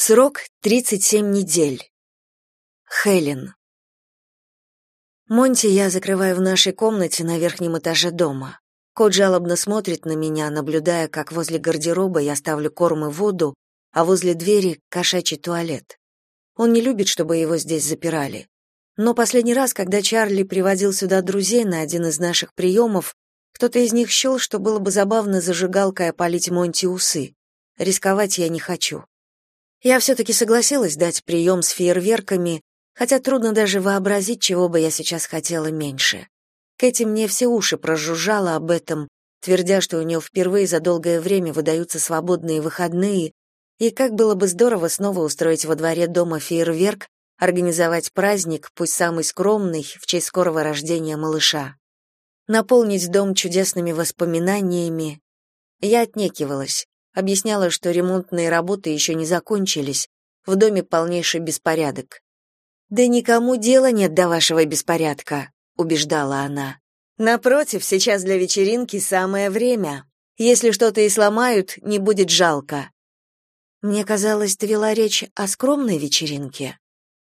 Срок 37 недель. Хелен. Монти я закрываю в нашей комнате на верхнем этаже дома. Кот жалобно смотрит на меня, наблюдая, как возле гардероба я ставлю корм и воду, а возле двери — кошачий туалет. Он не любит, чтобы его здесь запирали. Но последний раз, когда Чарли приводил сюда друзей на один из наших приемов, кто-то из них счел, что было бы забавно зажигалкой опалить Монти усы. Рисковать я не хочу. Я все-таки согласилась дать прием с фейерверками, хотя трудно даже вообразить, чего бы я сейчас хотела меньше. Кэти мне все уши прожужжала об этом, твердя, что у нее впервые за долгое время выдаются свободные выходные, и как было бы здорово снова устроить во дворе дома фейерверк, организовать праздник, пусть самый скромный, в честь скорого рождения малыша. Наполнить дом чудесными воспоминаниями. Я отнекивалась объясняла, что ремонтные работы еще не закончились, в доме полнейший беспорядок. «Да никому дела нет до вашего беспорядка», — убеждала она. «Напротив, сейчас для вечеринки самое время. Если что-то и сломают, не будет жалко». Мне казалось, ты вела речь о скромной вечеринке.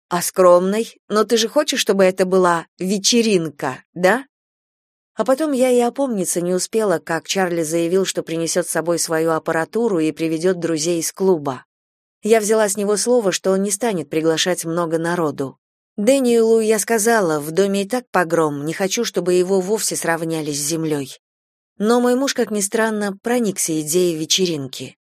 О скромной? Но ты же хочешь, чтобы это была вечеринка, да? А потом я и опомниться не успела, как Чарли заявил, что принесет с собой свою аппаратуру и приведет друзей из клуба. Я взяла с него слово, что он не станет приглашать много народу. Дэниелу я сказала, в доме и так погром, не хочу, чтобы его вовсе сравняли с землей. Но мой муж, как ни странно, проникся идеей вечеринки.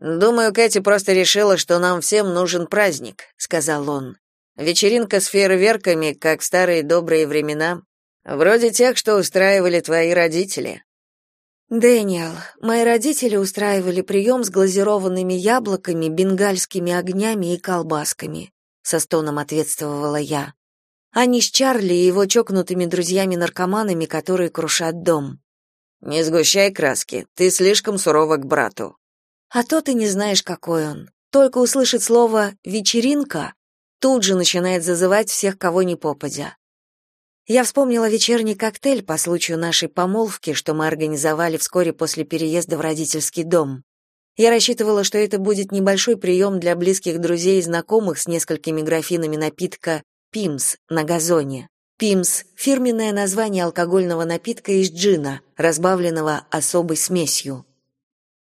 «Думаю, Кэти просто решила, что нам всем нужен праздник», — сказал он. «Вечеринка с фейерверками, как в старые добрые времена, Вроде тех, что устраивали твои родители. Дэниел, мои родители устраивали прием с глазированными яблоками, бенгальскими огнями и колбасками, со стоном ответствовала я. Они с Чарли и его чокнутыми друзьями-наркоманами, которые крушат дом. Не сгущай краски, ты слишком сурова к брату. А то ты не знаешь, какой он. Только услышит слово вечеринка, тут же начинает зазывать всех, кого ни попадя. Я вспомнила вечерний коктейль по случаю нашей помолвки, что мы организовали вскоре после переезда в родительский дом. Я рассчитывала, что это будет небольшой прием для близких друзей и знакомых с несколькими графинами напитка «Пимс» на газоне. «Пимс» — фирменное название алкогольного напитка из джина, разбавленного особой смесью.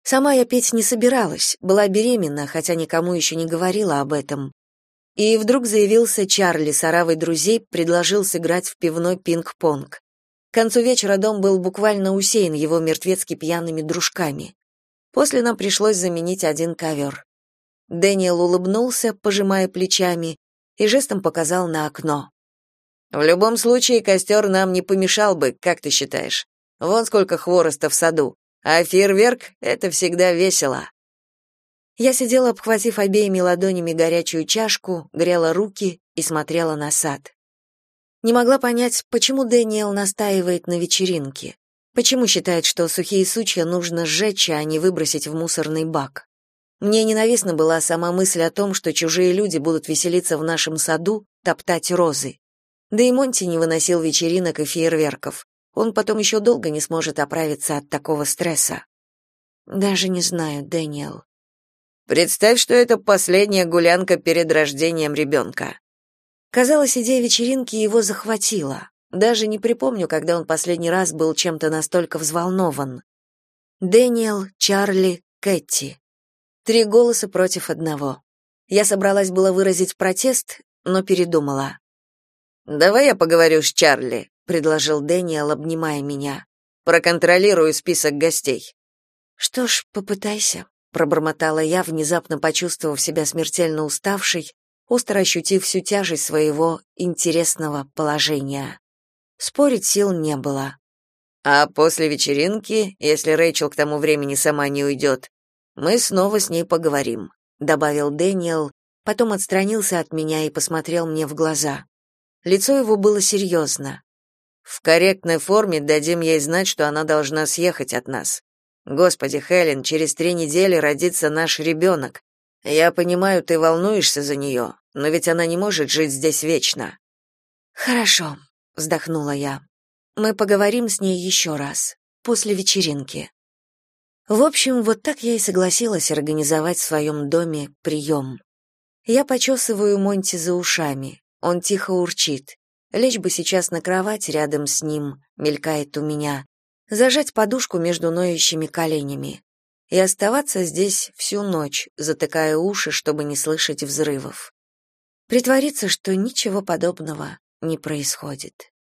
Сама я петь не собиралась, была беременна, хотя никому еще не говорила об этом. И вдруг заявился Чарли с оравой друзей, предложил сыграть в пивной пинг-понг. К концу вечера дом был буквально усеян его мертвецки пьяными дружками. После нам пришлось заменить один ковер. Дэниел улыбнулся, пожимая плечами, и жестом показал на окно. «В любом случае, костер нам не помешал бы, как ты считаешь? Вон сколько хвороста в саду. А фейерверк — это всегда весело». Я сидела, обхватив обеими ладонями горячую чашку, грела руки и смотрела на сад. Не могла понять, почему Дэниел настаивает на вечеринке. Почему считает, что сухие сучья нужно сжечь, а не выбросить в мусорный бак? Мне ненавистна была сама мысль о том, что чужие люди будут веселиться в нашем саду, топтать розы. Да и Монти не выносил вечеринок и фейерверков. Он потом еще долго не сможет оправиться от такого стресса. Даже не знаю, Дэниел. Представь, что это последняя гулянка перед рождением ребенка». Казалось, идея вечеринки его захватила. Даже не припомню, когда он последний раз был чем-то настолько взволнован. Дэниел, Чарли, Кэти. Три голоса против одного. Я собралась было выразить протест, но передумала. «Давай я поговорю с Чарли», — предложил Дэниел, обнимая меня. «Проконтролирую список гостей». «Что ж, попытайся», пробормотала я, внезапно почувствовав себя смертельно уставшей, остро ощутив всю тяжесть своего интересного положения. Спорить сил не было. А после вечеринки, если Рэйчел к тому времени сама не уйдет, мы снова с ней поговорим, добавил Дэниел, потом отстранился от меня и посмотрел мне в глаза. Лицо его было серьезно. В корректной форме дадим ей знать, что она должна съехать от нас. Господи, Хелен, через три недели родится наш ребенок. Я понимаю, ты волнуешься за нее, но ведь она не может жить здесь вечно. Хорошо, вздохнула я. Мы поговорим с ней еще раз, после вечеринки. В общем, вот так я и согласилась организовать в своем доме прием. Я почесываю Монти за ушами. Он тихо урчит. Лечь бы сейчас на кровать рядом с ним, мелькает у меня. Зажать подушку между ноющими коленями. И оставаться здесь всю ночь, затыкая уши, чтобы не слышать взрывов. Притвориться, что ничего подобного не происходит.